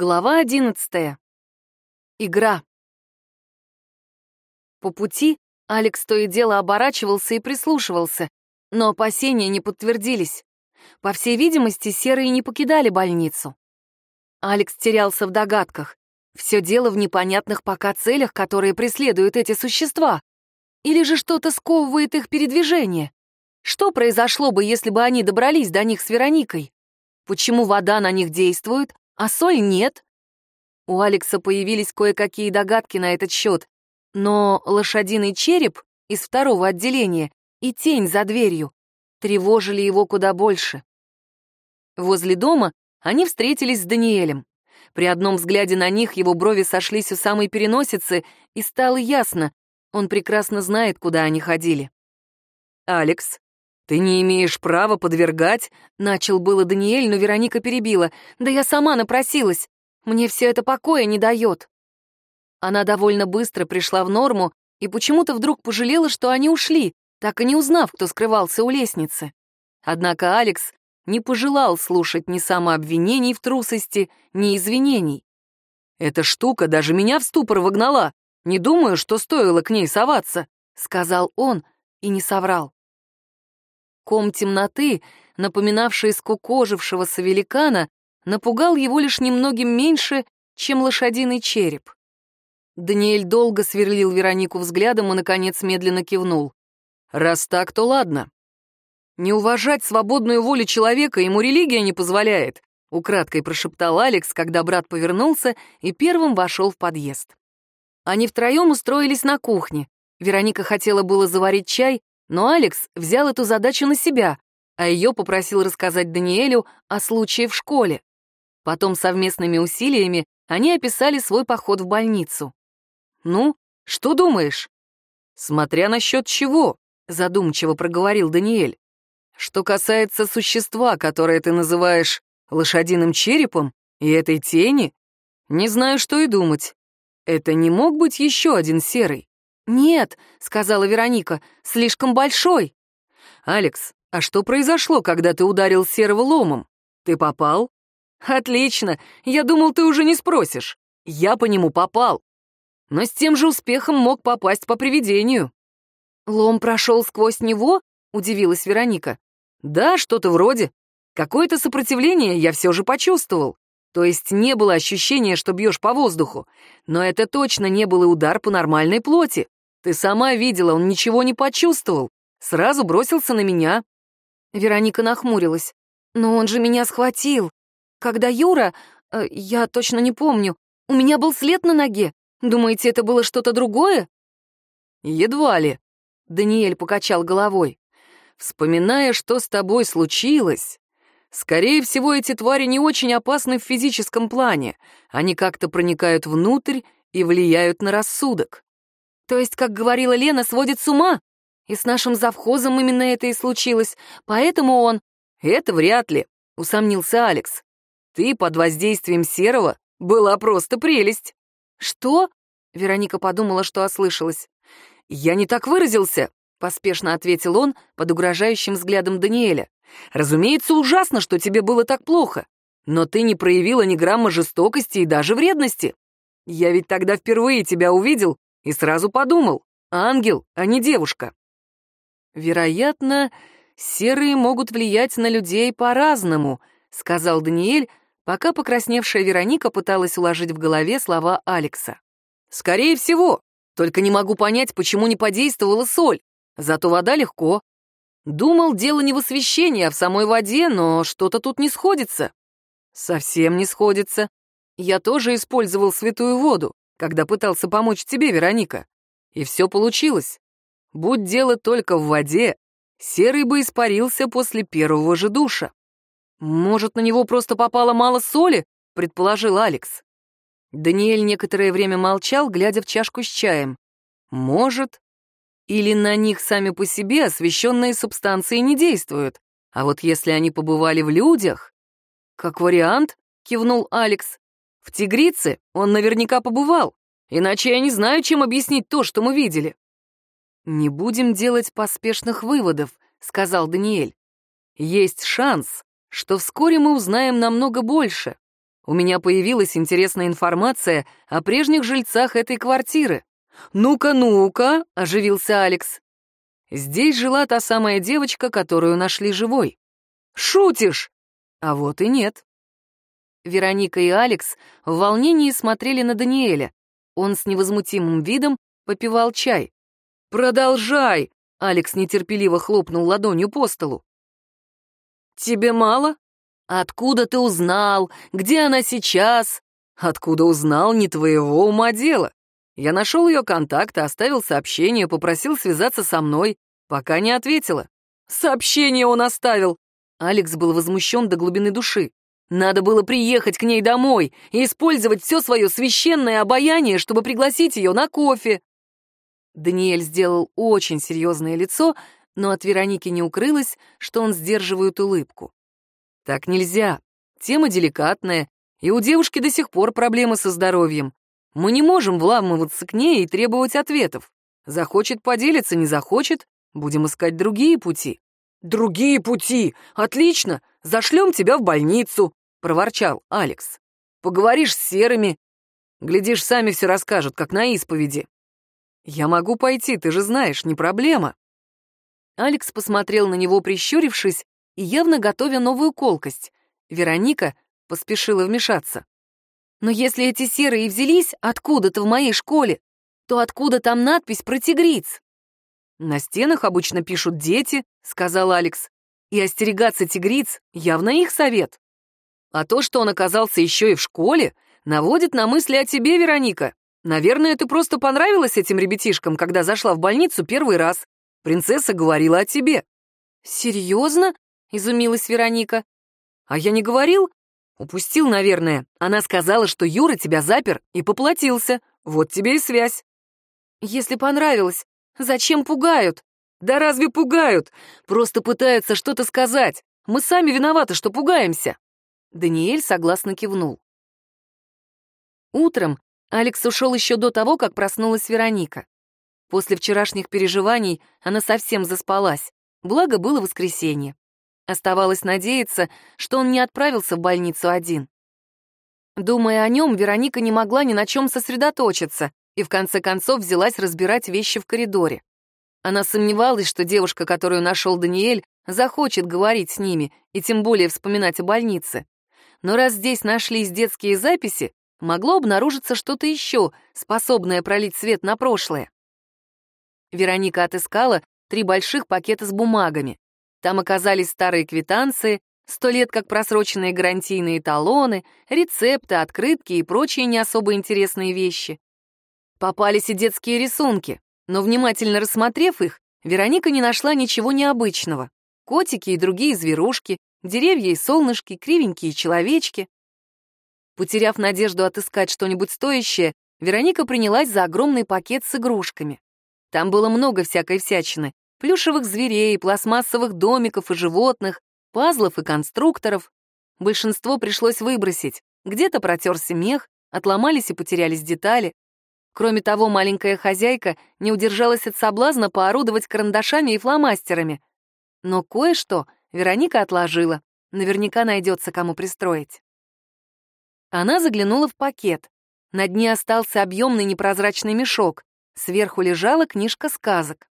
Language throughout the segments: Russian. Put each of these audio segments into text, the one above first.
Глава одиннадцатая. Игра. По пути Алекс то и дело оборачивался и прислушивался, но опасения не подтвердились. По всей видимости, серые не покидали больницу. Алекс терялся в догадках. Все дело в непонятных пока целях, которые преследуют эти существа. Или же что-то сковывает их передвижение. Что произошло бы, если бы они добрались до них с Вероникой? Почему вода на них действует, а соль нет? У Алекса появились кое-какие догадки на этот счет, но лошадиный череп из второго отделения и тень за дверью тревожили его куда больше. Возле дома они встретились с Даниэлем. При одном взгляде на них его брови сошлись у самой переносицы, и стало ясно, он прекрасно знает, куда они ходили. «Алекс, ты не имеешь права подвергать...» Начал было Даниэль, но Вероника перебила. «Да я сама напросилась. Мне все это покоя не дает». Она довольно быстро пришла в норму и почему-то вдруг пожалела, что они ушли, так и не узнав, кто скрывался у лестницы. Однако Алекс не пожелал слушать ни самообвинений в трусости, ни извинений. «Эта штука даже меня в ступор вогнала. Не думаю, что стоило к ней соваться», — сказал он и не соврал. Ком темноты, напоминавший скукожившегося великана, напугал его лишь немногим меньше, чем лошадиный череп. Даниэль долго сверлил Веронику взглядом и, наконец, медленно кивнул. «Раз так, то ладно. Не уважать свободную волю человека ему религия не позволяет», — украдкой прошептал Алекс, когда брат повернулся и первым вошел в подъезд. Они втроем устроились на кухне. Вероника хотела было заварить чай, но Алекс взял эту задачу на себя, а ее попросил рассказать Даниэлю о случае в школе. Потом совместными усилиями они описали свой поход в больницу. «Ну, что думаешь?» «Смотря насчет чего», — задумчиво проговорил Даниэль. «Что касается существа, которое ты называешь лошадиным черепом, и этой тени, не знаю, что и думать. Это не мог быть еще один серый?» «Нет», — сказала Вероника, — «слишком большой». «Алекс, а что произошло, когда ты ударил серого ломом? Ты попал?» «Отлично, я думал, ты уже не спросишь. Я по нему попал но с тем же успехом мог попасть по привидению. «Лом прошел сквозь него?» — удивилась Вероника. «Да, что-то вроде. Какое-то сопротивление я все же почувствовал. То есть не было ощущения, что бьешь по воздуху. Но это точно не был и удар по нормальной плоти. Ты сама видела, он ничего не почувствовал. Сразу бросился на меня». Вероника нахмурилась. «Но он же меня схватил. Когда Юра... Э, я точно не помню. У меня был след на ноге. Думаете, это было что-то другое?» «Едва ли», — Даниэль покачал головой. «Вспоминая, что с тобой случилось, скорее всего, эти твари не очень опасны в физическом плане. Они как-то проникают внутрь и влияют на рассудок». «То есть, как говорила Лена, сводит с ума? И с нашим завхозом именно это и случилось, поэтому он...» «Это вряд ли», — усомнился Алекс. «Ты под воздействием серого была просто прелесть». «Что?» — Вероника подумала, что ослышалась. «Я не так выразился», — поспешно ответил он под угрожающим взглядом Даниэля. «Разумеется, ужасно, что тебе было так плохо, но ты не проявила ни грамма жестокости и даже вредности. Я ведь тогда впервые тебя увидел и сразу подумал, ангел, а не девушка». «Вероятно, серые могут влиять на людей по-разному», — сказал Даниэль, пока покрасневшая Вероника пыталась уложить в голове слова Алекса. «Скорее всего, только не могу понять, почему не подействовала соль, зато вода легко. Думал, дело не в освещении, а в самой воде, но что-то тут не сходится». «Совсем не сходится. Я тоже использовал святую воду, когда пытался помочь тебе, Вероника. И все получилось. Будь дело только в воде, серый бы испарился после первого же душа. «Может, на него просто попало мало соли?» — предположил Алекс. Даниэль некоторое время молчал, глядя в чашку с чаем. «Может. Или на них сами по себе освещенные субстанции не действуют. А вот если они побывали в людях...» «Как вариант», — кивнул Алекс. «В тигрице он наверняка побывал. Иначе я не знаю, чем объяснить то, что мы видели». «Не будем делать поспешных выводов», — сказал Даниэль. «Есть шанс, что вскоре мы узнаем намного больше. У меня появилась интересная информация о прежних жильцах этой квартиры. «Ну-ка, ну-ка», — оживился Алекс. «Здесь жила та самая девочка, которую нашли живой». «Шутишь?» А вот и нет. Вероника и Алекс в волнении смотрели на Даниэля. Он с невозмутимым видом попивал чай. «Продолжай!» — Алекс нетерпеливо хлопнул ладонью по столу. «Тебе мало? Откуда ты узнал? Где она сейчас?» «Откуда узнал, не твоего ума дело. Я нашел ее контакт, оставил сообщение, попросил связаться со мной, пока не ответила. Сообщение он оставил. Алекс был возмущен до глубины души. Надо было приехать к ней домой и использовать все свое священное обаяние, чтобы пригласить ее на кофе. Даниэль сделал очень серьезное лицо, но от Вероники не укрылось, что он сдерживает улыбку. Так нельзя. Тема деликатная, и у девушки до сих пор проблемы со здоровьем. Мы не можем вламываться к ней и требовать ответов. Захочет поделиться, не захочет, будем искать другие пути. «Другие пути! Отлично! Зашлем тебя в больницу!» — проворчал Алекс. «Поговоришь с серыми. Глядишь, сами все расскажут, как на исповеди». «Я могу пойти, ты же знаешь, не проблема». Алекс посмотрел на него, прищурившись, и явно готовя новую колкость. Вероника поспешила вмешаться. Но если эти серые взялись откуда-то в моей школе, то откуда там надпись про тигриц? На стенах обычно пишут дети, сказал Алекс. И остерегаться тигриц явно их совет. А то, что он оказался еще и в школе, наводит на мысли о тебе, Вероника. Наверное, ты просто понравилась этим ребятишкам, когда зашла в больницу первый раз. Принцесса говорила о тебе. Серьезно? изумилась Вероника. А я не говорил? «Упустил, наверное. Она сказала, что Юра тебя запер и поплатился. Вот тебе и связь». «Если понравилось, зачем пугают?» «Да разве пугают? Просто пытаются что-то сказать. Мы сами виноваты, что пугаемся». Даниэль согласно кивнул. Утром Алекс ушел еще до того, как проснулась Вероника. После вчерашних переживаний она совсем заспалась, благо было воскресенье. Оставалось надеяться, что он не отправился в больницу один. Думая о нем, Вероника не могла ни на чем сосредоточиться и в конце концов взялась разбирать вещи в коридоре. Она сомневалась, что девушка, которую нашел Даниэль, захочет говорить с ними и тем более вспоминать о больнице. Но раз здесь нашлись детские записи, могло обнаружиться что-то еще, способное пролить свет на прошлое. Вероника отыскала три больших пакета с бумагами. Там оказались старые квитанции, сто лет как просроченные гарантийные талоны, рецепты, открытки и прочие не особо интересные вещи. Попались и детские рисунки, но внимательно рассмотрев их, Вероника не нашла ничего необычного. Котики и другие зверушки, деревья и солнышки, кривенькие человечки. Потеряв надежду отыскать что-нибудь стоящее, Вероника принялась за огромный пакет с игрушками. Там было много всякой всячины, плюшевых зверей, пластмассовых домиков и животных, пазлов и конструкторов. Большинство пришлось выбросить. Где-то протерся мех, отломались и потерялись детали. Кроме того, маленькая хозяйка не удержалась от соблазна поорудовать карандашами и фломастерами. Но кое-что Вероника отложила. Наверняка найдется, кому пристроить. Она заглянула в пакет. На дне остался объемный непрозрачный мешок. Сверху лежала книжка сказок.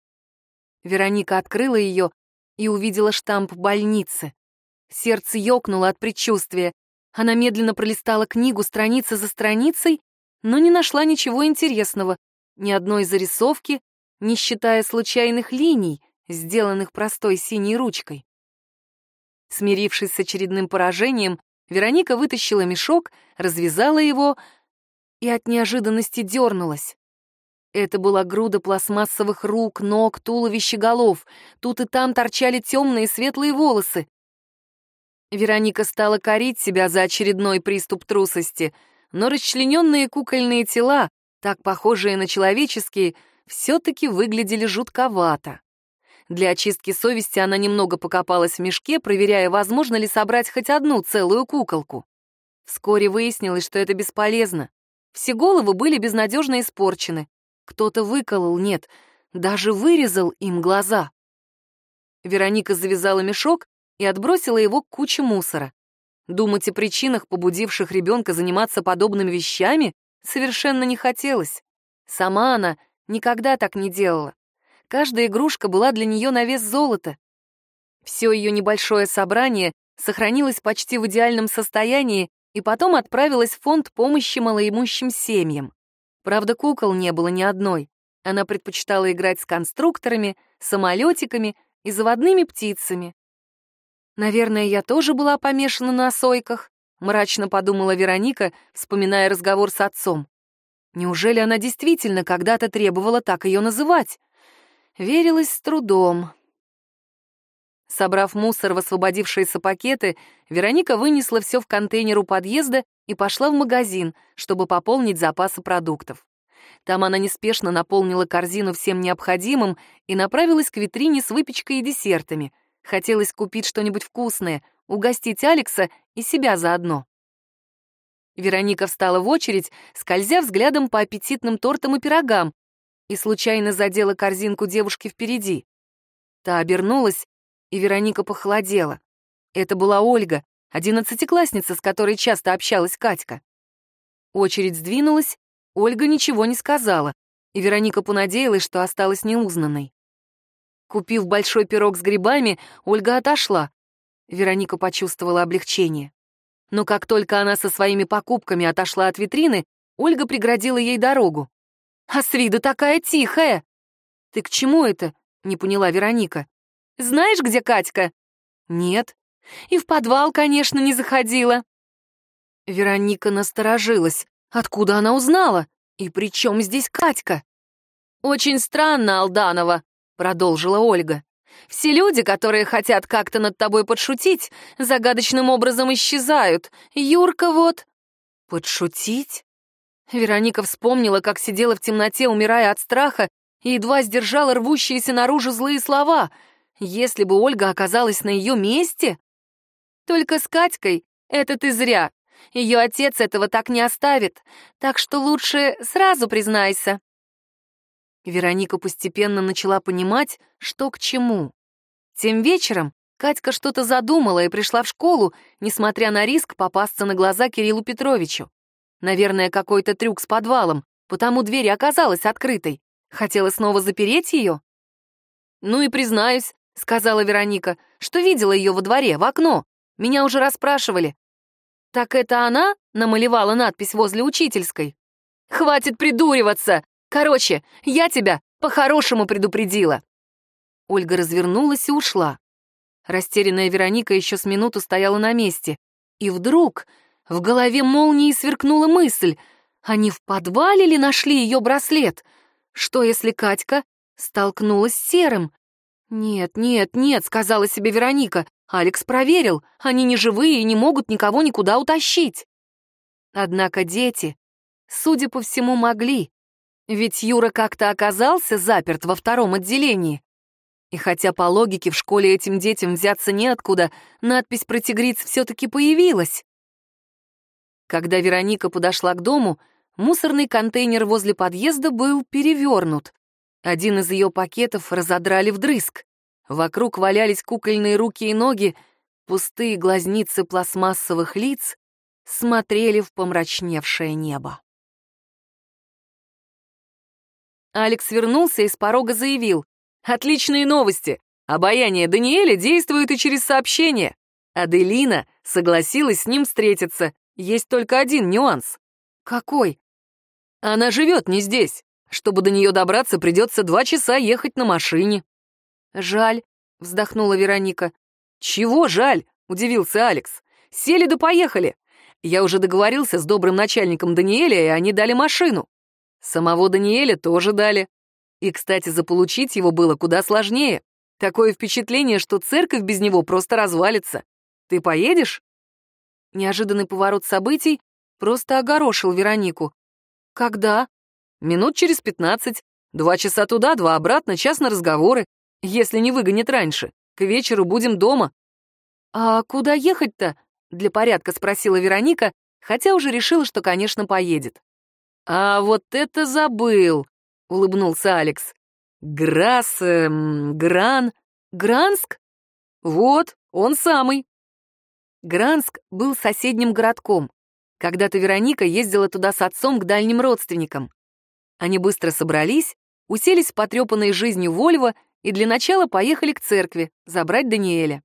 Вероника открыла ее и увидела штамп больницы. Сердце ёкнуло от предчувствия. Она медленно пролистала книгу страница за страницей, но не нашла ничего интересного, ни одной зарисовки, не считая случайных линий, сделанных простой синей ручкой. Смирившись с очередным поражением, Вероника вытащила мешок, развязала его и от неожиданности дернулась. Это была груда пластмассовых рук, ног, туловища, голов. Тут и там торчали темные светлые волосы. Вероника стала корить себя за очередной приступ трусости, но расчлененные кукольные тела, так похожие на человеческие, все-таки выглядели жутковато. Для очистки совести она немного покопалась в мешке, проверяя, возможно ли собрать хоть одну целую куколку. Вскоре выяснилось, что это бесполезно. Все головы были безнадежно испорчены, кто-то выколол, нет, даже вырезал им глаза. Вероника завязала мешок и отбросила его к куче мусора. Думать о причинах, побудивших ребенка заниматься подобными вещами, совершенно не хотелось. Сама она никогда так не делала. Каждая игрушка была для нее на вес золота. Все ее небольшое собрание сохранилось почти в идеальном состоянии и потом отправилось в фонд помощи малоимущим семьям. Правда, кукол не было ни одной. Она предпочитала играть с конструкторами, самолетиками и заводными птицами. «Наверное, я тоже была помешана на сойках», — мрачно подумала Вероника, вспоминая разговор с отцом. Неужели она действительно когда-то требовала так ее называть? Верилась с трудом. Собрав мусор в освободившиеся пакеты, Вероника вынесла все в контейнер у подъезда и пошла в магазин, чтобы пополнить запасы продуктов. Там она неспешно наполнила корзину всем необходимым и направилась к витрине с выпечкой и десертами. Хотелось купить что-нибудь вкусное, угостить Алекса и себя заодно. Вероника встала в очередь, скользя взглядом по аппетитным тортам и пирогам, и случайно задела корзинку девушки впереди. Та обернулась, и Вероника похолодела. Это была Ольга, одиннадцатиклассница, с которой часто общалась Катька. Очередь сдвинулась, Ольга ничего не сказала, и Вероника понадеялась, что осталась неузнанной. Купив большой пирог с грибами, Ольга отошла. Вероника почувствовала облегчение. Но как только она со своими покупками отошла от витрины, Ольга преградила ей дорогу. «А с виду такая тихая!» «Ты к чему это?» — не поняла Вероника. «Знаешь, где Катька?» «Нет». «И в подвал, конечно, не заходила». Вероника насторожилась. Откуда она узнала? И при чем здесь Катька? «Очень странно, Алданова», — продолжила Ольга. Все люди, которые хотят как-то над тобой подшутить, загадочным образом исчезают. Юрка вот...» «Подшутить?» Вероника вспомнила, как сидела в темноте, умирая от страха, и едва сдержала рвущиеся наружу злые слова. Если бы Ольга оказалась на ее месте... Только с Катькой это ты зря. Ее отец этого так не оставит, так что лучше сразу признайся. Вероника постепенно начала понимать, что к чему. Тем вечером Катька что-то задумала и пришла в школу, несмотря на риск попасться на глаза Кириллу Петровичу. Наверное, какой-то трюк с подвалом, потому дверь оказалась открытой. Хотела снова запереть ее? «Ну и признаюсь», — сказала Вероника, «что видела ее во дворе, в окно. Меня уже расспрашивали. Так это она намалевала надпись возле учительской? Хватит придуриваться! Короче, я тебя по-хорошему предупредила. Ольга развернулась и ушла. Растерянная Вероника еще с минуту стояла на месте. И вдруг в голове молнии сверкнула мысль. Они в подвале ли нашли ее браслет? Что, если Катька столкнулась с Серым? «Нет, нет, нет», — сказала себе Вероника. «Алекс проверил, они не живые и не могут никого никуда утащить». Однако дети, судя по всему, могли. Ведь Юра как-то оказался заперт во втором отделении. И хотя по логике в школе этим детям взяться неоткуда, надпись про тигриц все-таки появилась. Когда Вероника подошла к дому, мусорный контейнер возле подъезда был перевернут. Один из ее пакетов разодрали вдрызг. Вокруг валялись кукольные руки и ноги, пустые глазницы пластмассовых лиц смотрели в помрачневшее небо. Алекс вернулся и с порога заявил. «Отличные новости! Обаяние Даниэля действует и через сообщение. Аделина согласилась с ним встретиться. Есть только один нюанс». «Какой?» «Она живет не здесь. Чтобы до нее добраться, придется два часа ехать на машине». «Жаль», — вздохнула Вероника. «Чего жаль?» — удивился Алекс. «Сели да поехали. Я уже договорился с добрым начальником Даниэля, и они дали машину. Самого Даниэля тоже дали. И, кстати, заполучить его было куда сложнее. Такое впечатление, что церковь без него просто развалится. Ты поедешь?» Неожиданный поворот событий просто огорошил Веронику. «Когда?» «Минут через пятнадцать. Два часа туда, два обратно, час на разговоры. Если не выгонят раньше. К вечеру будем дома». «А куда ехать-то?» — для порядка спросила Вероника, хотя уже решила, что, конечно, поедет. «А вот это забыл!» — улыбнулся Алекс. «Грас... Эм, Гран... Гранск? Вот, он самый». Гранск был соседним городком. Когда-то Вероника ездила туда с отцом к дальним родственникам. Они быстро собрались, уселись в потрепанной жизнью Вольво и для начала поехали к церкви забрать Даниэля.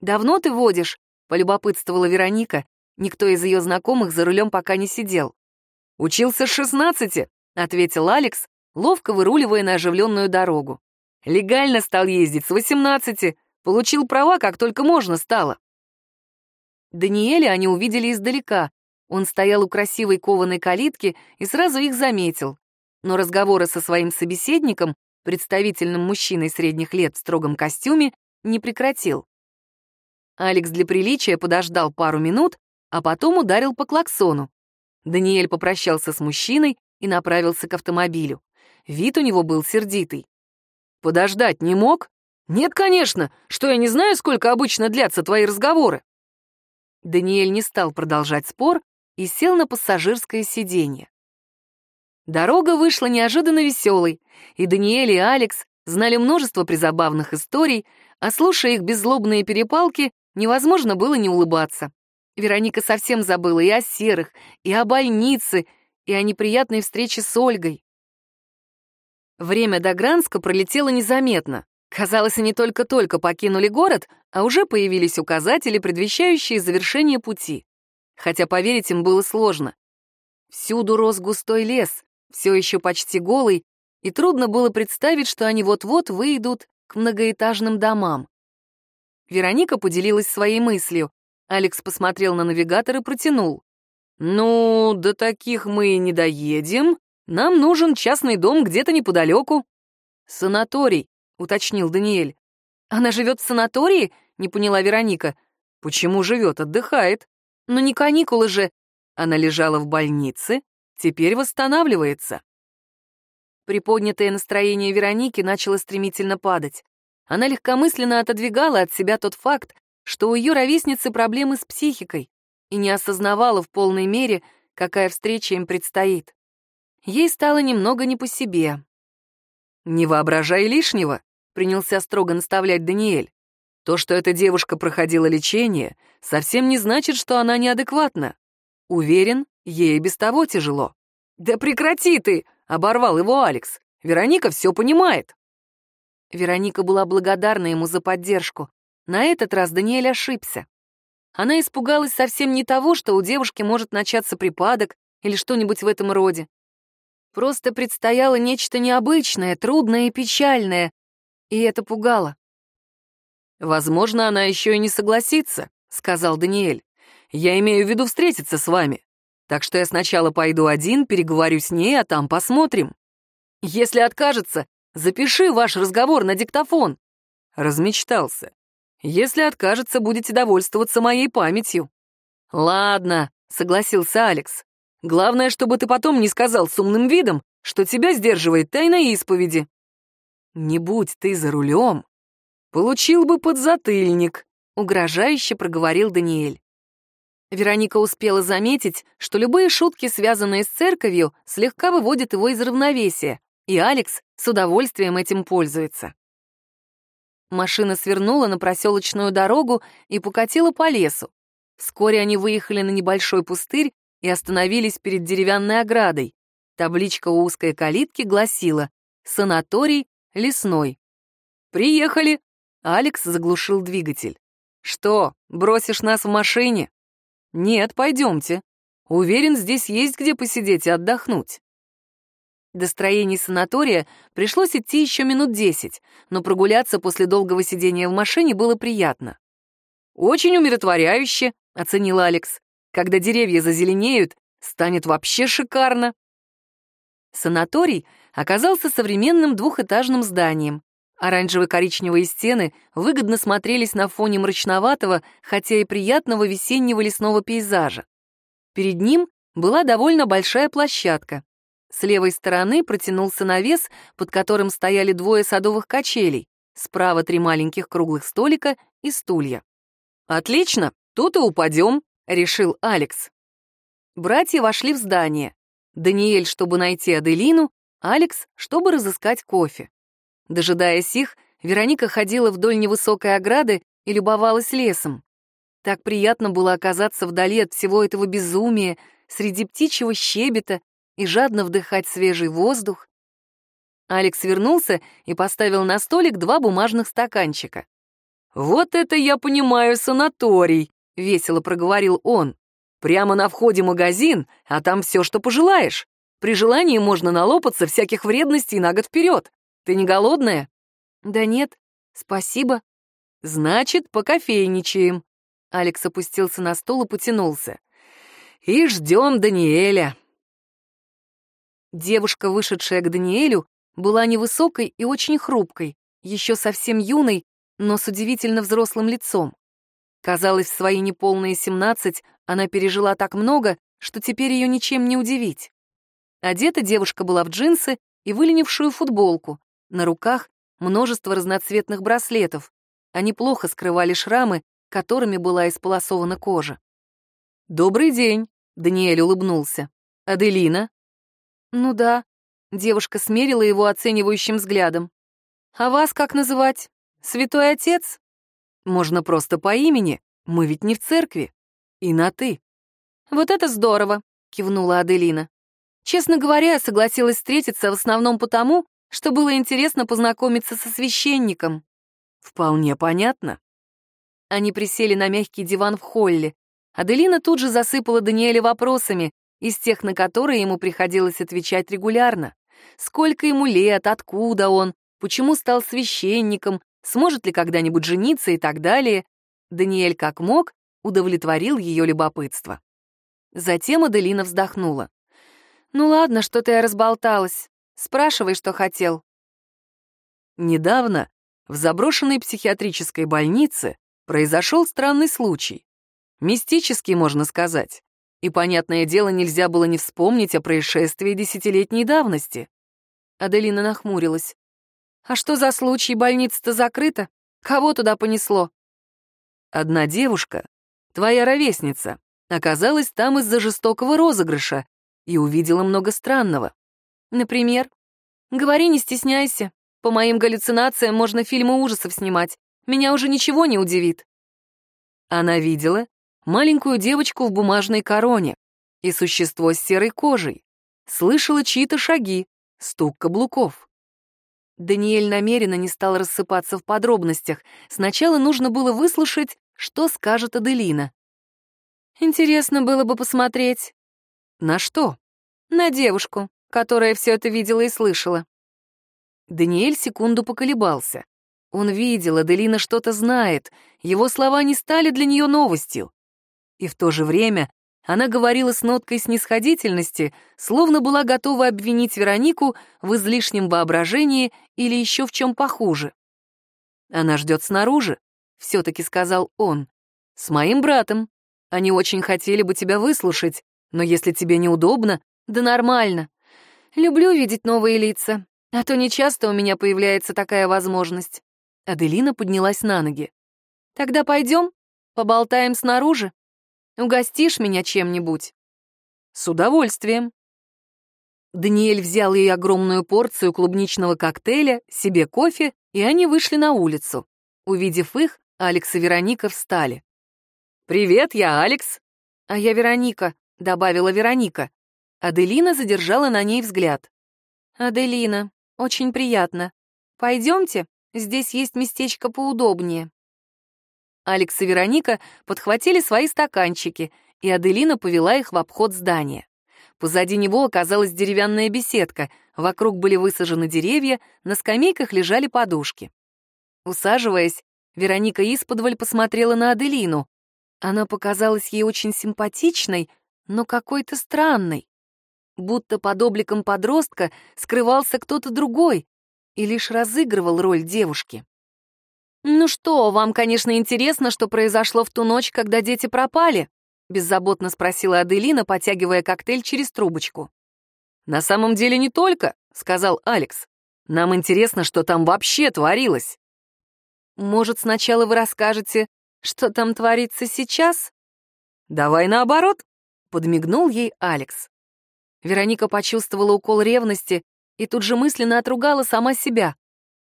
«Давно ты водишь?» — полюбопытствовала Вероника. Никто из ее знакомых за рулем пока не сидел. «Учился с шестнадцати», — ответил Алекс, ловко выруливая на оживленную дорогу. «Легально стал ездить с восемнадцати, получил права, как только можно стало». Даниэля они увидели издалека. Он стоял у красивой кованой калитки и сразу их заметил. Но разговоры со своим собеседником, представительным мужчиной средних лет в строгом костюме, не прекратил. Алекс для приличия подождал пару минут, а потом ударил по клаксону. Даниэль попрощался с мужчиной и направился к автомобилю. Вид у него был сердитый. «Подождать не мог? Нет, конечно. Что, я не знаю, сколько обычно длятся твои разговоры?» Даниэль не стал продолжать спор и сел на пассажирское сиденье. Дорога вышла неожиданно веселой, и Даниэль и Алекс знали множество призабавных историй, а слушая их беззлобные перепалки, невозможно было не улыбаться. Вероника совсем забыла и о серых, и о больнице, и о неприятной встрече с Ольгой. Время до Гранска пролетело незаметно. Казалось, они только-только покинули город, а уже появились указатели, предвещающие завершение пути. Хотя поверить им было сложно. Всюду рос густой лес, все еще почти голый, и трудно было представить, что они вот-вот выйдут к многоэтажным домам. Вероника поделилась своей мыслью. Алекс посмотрел на навигатор и протянул. «Ну, до таких мы и не доедем. Нам нужен частный дом где-то неподалеку». «Санаторий», — уточнил Даниэль. «Она живет в санатории?» — не поняла Вероника. «Почему живет? Отдыхает». «Но не каникулы же». Она лежала в больнице, теперь восстанавливается. Приподнятое настроение Вероники начало стремительно падать. Она легкомысленно отодвигала от себя тот факт, что у ее ровесницы проблемы с психикой, и не осознавала в полной мере, какая встреча им предстоит. Ей стало немного не по себе. «Не воображай лишнего», — принялся строго наставлять Даниэль. «То, что эта девушка проходила лечение, совсем не значит, что она неадекватна. Уверен, ей без того тяжело». «Да прекрати ты!» — оборвал его Алекс. «Вероника все понимает». Вероника была благодарна ему за поддержку, на этот раз Даниэль ошибся. Она испугалась совсем не того, что у девушки может начаться припадок или что-нибудь в этом роде. Просто предстояло нечто необычное, трудное и печальное, и это пугало. «Возможно, она еще и не согласится», — сказал Даниэль. «Я имею в виду встретиться с вами. Так что я сначала пойду один, переговорю с ней, а там посмотрим. Если откажется, запиши ваш разговор на диктофон». Размечтался. Если откажется, будете довольствоваться моей памятью». «Ладно», — согласился Алекс. «Главное, чтобы ты потом не сказал с умным видом, что тебя сдерживает тайна исповеди». «Не будь ты за рулем, получил бы подзатыльник», — угрожающе проговорил Даниэль. Вероника успела заметить, что любые шутки, связанные с церковью, слегка выводят его из равновесия, и Алекс с удовольствием этим пользуется. Машина свернула на проселочную дорогу и покатила по лесу. Вскоре они выехали на небольшой пустырь и остановились перед деревянной оградой. Табличка у узкой калитки гласила «Санаторий лесной». «Приехали!» — Алекс заглушил двигатель. «Что, бросишь нас в машине?» «Нет, пойдемте. Уверен, здесь есть где посидеть и отдохнуть». До строений санатория пришлось идти еще минут десять, но прогуляться после долгого сидения в машине было приятно. «Очень умиротворяюще», — оценил Алекс. «Когда деревья зазеленеют, станет вообще шикарно». Санаторий оказался современным двухэтажным зданием. Оранжево-коричневые стены выгодно смотрелись на фоне мрачноватого, хотя и приятного весеннего лесного пейзажа. Перед ним была довольно большая площадка. С левой стороны протянулся навес, под которым стояли двое садовых качелей, справа три маленьких круглых столика и стулья. «Отлично, тут и упадем», — решил Алекс. Братья вошли в здание. Даниэль, чтобы найти Аделину, Алекс, чтобы разыскать кофе. Дожидаясь их, Вероника ходила вдоль невысокой ограды и любовалась лесом. Так приятно было оказаться вдали от всего этого безумия, среди птичьего щебета и жадно вдыхать свежий воздух. Алекс вернулся и поставил на столик два бумажных стаканчика. «Вот это я понимаю санаторий», — весело проговорил он. «Прямо на входе магазин, а там все, что пожелаешь. При желании можно налопаться всяких вредностей на год вперед. Ты не голодная?» «Да нет, спасибо». «Значит, покофейничаем». Алекс опустился на стул и потянулся. «И ждем Даниэля». Девушка, вышедшая к Даниэлю, была невысокой и очень хрупкой, еще совсем юной, но с удивительно взрослым лицом. Казалось, в свои неполные семнадцать она пережила так много, что теперь ее ничем не удивить. Одета девушка была в джинсы и выленившую футболку, на руках множество разноцветных браслетов. Они плохо скрывали шрамы, которыми была исполосована кожа. «Добрый день», — Даниэль улыбнулся. «Аделина?» «Ну да», — девушка смерила его оценивающим взглядом. «А вас как называть?» Святой отец? Можно просто по имени, мы ведь не в церкви. И на «ты». Вот это здорово, кивнула Аделина. Честно говоря, я согласилась встретиться в основном потому, что было интересно познакомиться со священником. Вполне понятно. Они присели на мягкий диван в холле. Аделина тут же засыпала Даниэля вопросами, из тех, на которые ему приходилось отвечать регулярно. Сколько ему лет, откуда он, почему стал священником, сможет ли когда-нибудь жениться и так далее, Даниэль как мог удовлетворил ее любопытство. Затем Аделина вздохнула. «Ну ладно, что-то я разболталась. Спрашивай, что хотел». Недавно в заброшенной психиатрической больнице произошел странный случай. Мистический, можно сказать. И, понятное дело, нельзя было не вспомнить о происшествии десятилетней давности. Аделина нахмурилась. А что за случай, больница-то закрыта? Кого туда понесло? Одна девушка, твоя ровесница, оказалась там из-за жестокого розыгрыша и увидела много странного. Например? Говори, не стесняйся. По моим галлюцинациям можно фильмы ужасов снимать. Меня уже ничего не удивит. Она видела маленькую девочку в бумажной короне и существо с серой кожей. Слышала чьи-то шаги, стук каблуков. Даниэль намеренно не стал рассыпаться в подробностях. Сначала нужно было выслушать, что скажет Аделина. Интересно было бы посмотреть. На что? На девушку, которая все это видела и слышала. Даниэль секунду поколебался. Он видел, Аделина что-то знает, его слова не стали для нее новостью. И в то же время она говорила с ноткой снисходительности, словно была готова обвинить Веронику в излишнем воображении или еще в чем похуже. «Она ждет снаружи», — все-таки сказал он. «С моим братом. Они очень хотели бы тебя выслушать, но если тебе неудобно, да нормально. Люблю видеть новые лица, а то нечасто у меня появляется такая возможность». Аделина поднялась на ноги. «Тогда пойдем, поболтаем снаружи?» Угостишь меня чем-нибудь?» «С удовольствием». Даниэль взял ей огромную порцию клубничного коктейля, себе кофе, и они вышли на улицу. Увидев их, Алекс и Вероника встали. «Привет, я Алекс». «А я Вероника», — добавила Вероника. Аделина задержала на ней взгляд. «Аделина, очень приятно. Пойдемте, здесь есть местечко поудобнее». Алекс и Вероника подхватили свои стаканчики, и Аделина повела их в обход здания. Позади него оказалась деревянная беседка, вокруг были высажены деревья, на скамейках лежали подушки. Усаживаясь, Вероника исподволь посмотрела на Аделину. Она показалась ей очень симпатичной, но какой-то странной. Будто под обликом подростка скрывался кто-то другой и лишь разыгрывал роль девушки. «Ну что, вам, конечно, интересно, что произошло в ту ночь, когда дети пропали?» — беззаботно спросила Аделина, потягивая коктейль через трубочку. «На самом деле не только», — сказал Алекс. «Нам интересно, что там вообще творилось». «Может, сначала вы расскажете, что там творится сейчас?» «Давай наоборот», — подмигнул ей Алекс. Вероника почувствовала укол ревности и тут же мысленно отругала сама себя.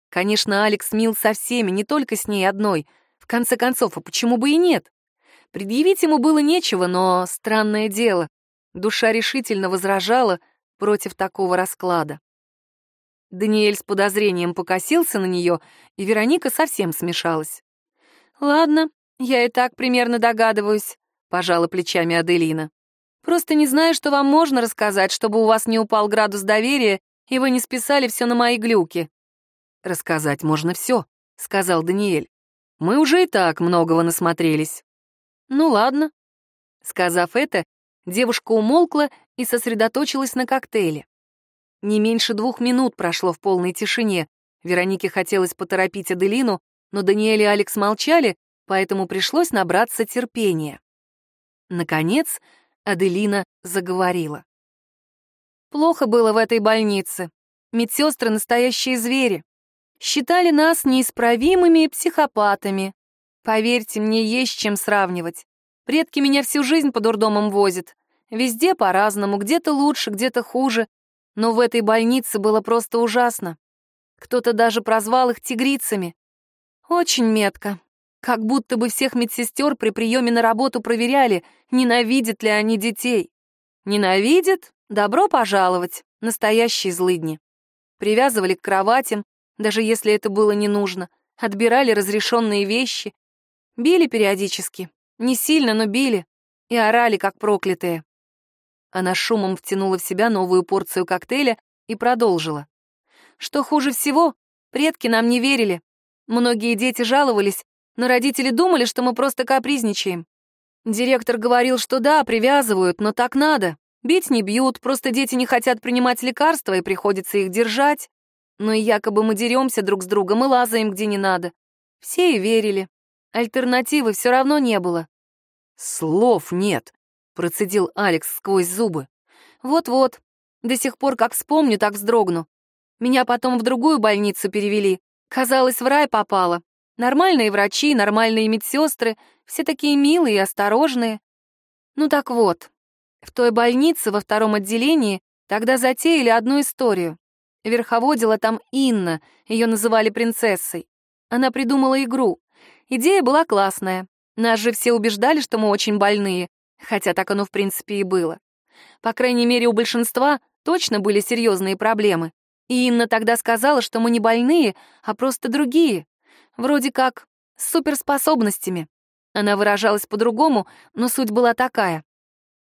Конечно, Алекс мил со всеми, не только с ней одной. В конце концов, а почему бы и нет? Предъявить ему было нечего, но странное дело. Душа решительно возражала против такого расклада. Даниэль с подозрением покосился на нее, и Вероника совсем смешалась. «Ладно, я и так примерно догадываюсь», — пожала плечами Аделина. «Просто не знаю, что вам можно рассказать, чтобы у вас не упал градус доверия, и вы не списали все на мои глюки». «Рассказать можно все», — сказал Даниэль. «Мы уже и так многого насмотрелись». «Ну ладно». Сказав это, девушка умолкла и сосредоточилась на коктейле. Не меньше двух минут прошло в полной тишине. Веронике хотелось поторопить Аделину, но Даниэль и Алекс молчали, поэтому пришлось набраться терпения. Наконец, Аделина заговорила. Плохо было в этой больнице. Медсестры — настоящие звери. Считали нас неисправимыми психопатами. Поверьте, мне есть чем сравнивать. Предки меня всю жизнь по дурдомам возят. Везде по-разному, где-то лучше, где-то хуже. Но в этой больнице было просто ужасно. Кто-то даже прозвал их тигрицами. Очень метко. Как будто бы всех медсестер при приеме на работу проверяли, ненавидят ли они детей. Ненавидят? Добро пожаловать. Настоящие злыдни. Привязывали к кроватям, даже если это было не нужно. Отбирали разрешенные вещи. Били периодически. Не сильно, но били. И орали, как проклятые. Она шумом втянула в себя новую порцию коктейля и продолжила. Что хуже всего, предки нам не верили. Многие дети жаловались, но родители думали, что мы просто капризничаем. Директор говорил, что да, привязывают, но так надо. Бить не бьют, просто дети не хотят принимать лекарства, и приходится их держать. Но и якобы мы деремся друг с другом и лазаем где не надо. Все и верили. Альтернативы все равно не было. «Слов нет», — процедил Алекс сквозь зубы. «Вот-вот. До сих пор, как вспомню, так вздрогну. Меня потом в другую больницу перевели, Казалось, в рай попала. Нормальные врачи, нормальные медсестры, все такие милые и осторожные. Ну так вот, в той больнице во втором отделении тогда затеяли одну историю. Верховодила там Инна, ее называли принцессой. Она придумала игру. Идея была классная. Нас же все убеждали, что мы очень больные, хотя так оно в принципе и было. По крайней мере, у большинства точно были серьезные проблемы. И Инна тогда сказала, что мы не больные, а просто другие. Вроде как с суперспособностями. Она выражалась по-другому, но суть была такая.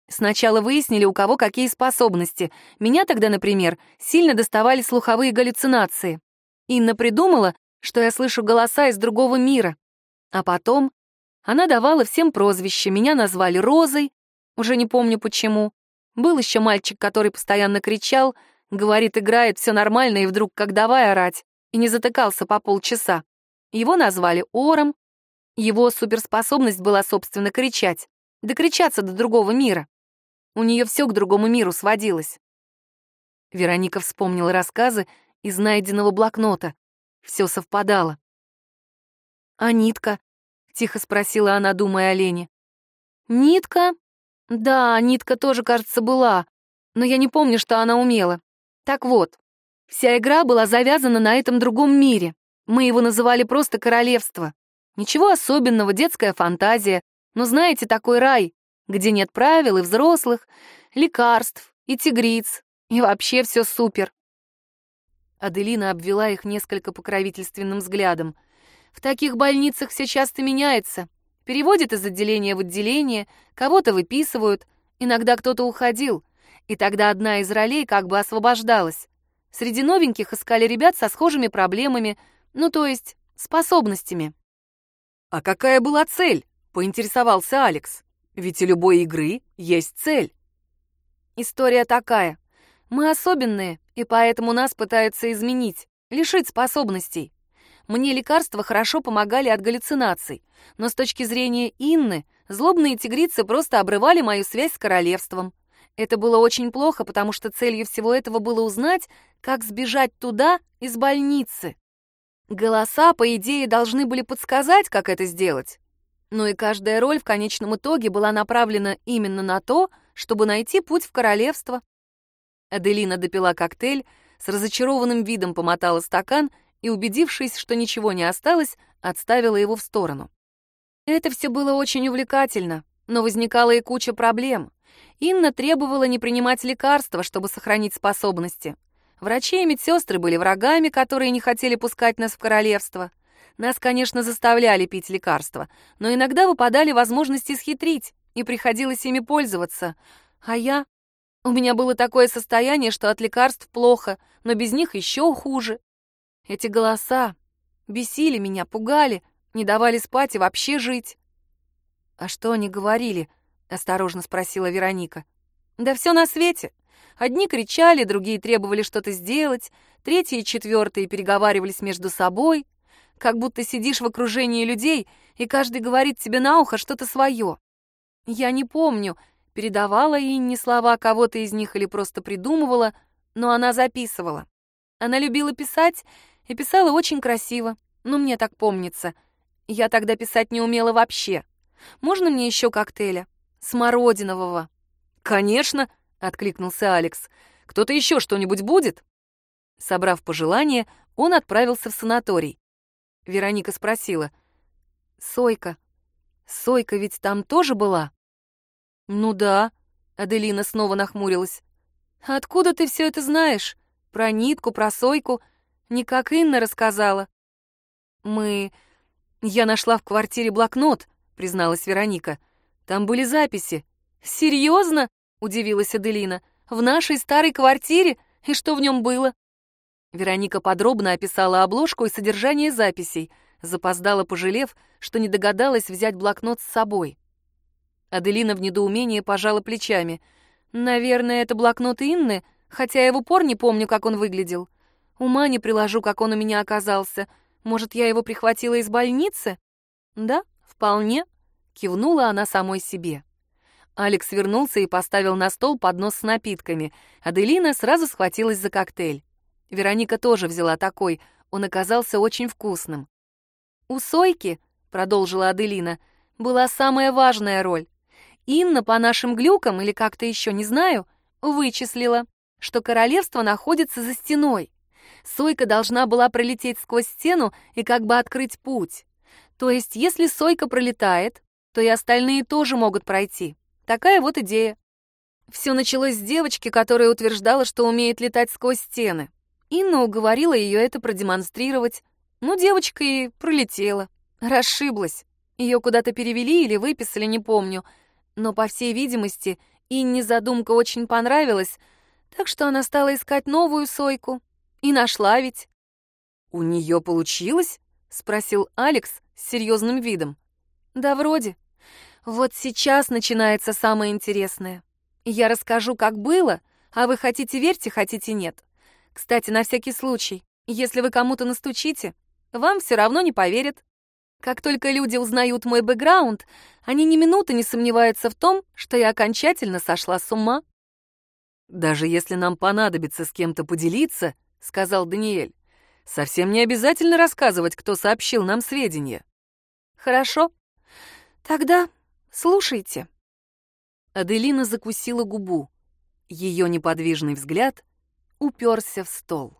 Сначала выяснили, у кого какие способности. Меня тогда, например, сильно доставали слуховые галлюцинации. Инна придумала, что я слышу голоса из другого мира. А потом она давала всем прозвища. Меня назвали Розой, уже не помню почему. Был еще мальчик, который постоянно кричал — Говорит, играет, все нормально, и вдруг как давай орать. И не затыкался по полчаса. Его назвали Ором. Его суперспособность была, собственно, кричать. Докричаться до другого мира. У нее все к другому миру сводилось. Вероника вспомнила рассказы из найденного блокнота. Все совпадало. «А нитка?» — тихо спросила она, думая о Лене. «Нитка? Да, нитка тоже, кажется, была, но я не помню, что она умела. Так вот, вся игра была завязана на этом другом мире. Мы его называли просто королевство. Ничего особенного, детская фантазия. Но знаете, такой рай, где нет правил и взрослых, лекарств и тигриц, и вообще все супер. Аделина обвела их несколько покровительственным взглядом. В таких больницах все часто меняется. Переводят из отделения в отделение, кого-то выписывают, иногда кто-то уходил — и тогда одна из ролей как бы освобождалась. Среди новеньких искали ребят со схожими проблемами, ну то есть способностями. «А какая была цель?» — поинтересовался Алекс. «Ведь у любой игры есть цель». История такая. Мы особенные, и поэтому нас пытаются изменить, лишить способностей. Мне лекарства хорошо помогали от галлюцинаций, но с точки зрения Инны, злобные тигрицы просто обрывали мою связь с королевством. Это было очень плохо, потому что целью всего этого было узнать, как сбежать туда, из больницы. Голоса, по идее, должны были подсказать, как это сделать. Но и каждая роль в конечном итоге была направлена именно на то, чтобы найти путь в королевство. Аделина допила коктейль, с разочарованным видом помотала стакан и, убедившись, что ничего не осталось, отставила его в сторону. Это все было очень увлекательно, но возникала и куча проблем. Инна требовала не принимать лекарства, чтобы сохранить способности. Врачи и медсестры были врагами, которые не хотели пускать нас в королевство. Нас, конечно, заставляли пить лекарства, но иногда выпадали возможности схитрить, и приходилось ими пользоваться. А я... У меня было такое состояние, что от лекарств плохо, но без них еще хуже. Эти голоса бесили меня, пугали, не давали спать и вообще жить. «А что они говорили?» — осторожно спросила Вероника. «Да все на свете. Одни кричали, другие требовали что-то сделать, третьи и четвертые переговаривались между собой, как будто сидишь в окружении людей, и каждый говорит тебе на ухо что-то свое. Я не помню, передавала Инне слова кого-то из них или просто придумывала, но она записывала. Она любила писать и писала очень красиво, ну, мне так помнится. Я тогда писать не умела вообще. Можно мне еще коктейля? Смородинового. Конечно, — откликнулся Алекс. «Кто-то еще что-нибудь будет?» Собрав пожелания, он отправился в санаторий. Вероника спросила. «Сойка, Сойка ведь там тоже была?» «Ну да», — Аделина снова нахмурилась. «Откуда ты все это знаешь? Про нитку, про Сойку? Не как Инна рассказала». «Мы... Я нашла в квартире блокнот», — призналась Вероника. «Там были записи». «Серьезно?» — удивилась Аделина. «В нашей старой квартире? И что в нем было?» Вероника подробно описала обложку и содержание записей, запоздала, пожалев, что не догадалась взять блокнот с собой. Аделина в недоумении пожала плечами. «Наверное, это блокнот Инны, хотя я в упор не помню, как он выглядел. Ума не приложу, как он у меня оказался. Может, я его прихватила из больницы?» «Да, вполне», — кивнула она самой себе. Алекс вернулся и поставил на стол поднос с напитками. Аделина сразу схватилась за коктейль. Вероника тоже взяла такой, он оказался очень вкусным. «У Сойки», — продолжила Аделина, — «была самая важная роль. Инна по нашим глюкам, или как-то еще не знаю, вычислила, что королевство находится за стеной. Сойка должна была пролететь сквозь стену и как бы открыть путь. То есть, если Сойка пролетает, то и остальные тоже могут пройти. Такая вот идея. Все началось с девочки, которая утверждала, что умеет летать сквозь стены. Инна уговорила ее это продемонстрировать. Ну, девочка и пролетела. Расшиблась. Ее куда-то перевели или выписали, не помню. Но, по всей видимости, Инне задумка очень понравилась, так что она стала искать новую сойку. И нашла ведь. «У нее получилось?» — спросил Алекс с серьезным видом. «Да вроде. Вот сейчас начинается самое интересное. Я расскажу, как было, а вы хотите верьте, хотите нет. Кстати, на всякий случай, если вы кому-то настучите, вам все равно не поверят. Как только люди узнают мой бэкграунд, они ни минуты не сомневаются в том, что я окончательно сошла с ума. «Даже если нам понадобится с кем-то поделиться», — сказал Даниэль, «совсем не обязательно рассказывать, кто сообщил нам сведения». «Хорошо. Тогда Слушайте». Аделина закусила губу. Ее неподвижный взгляд уперся в стол.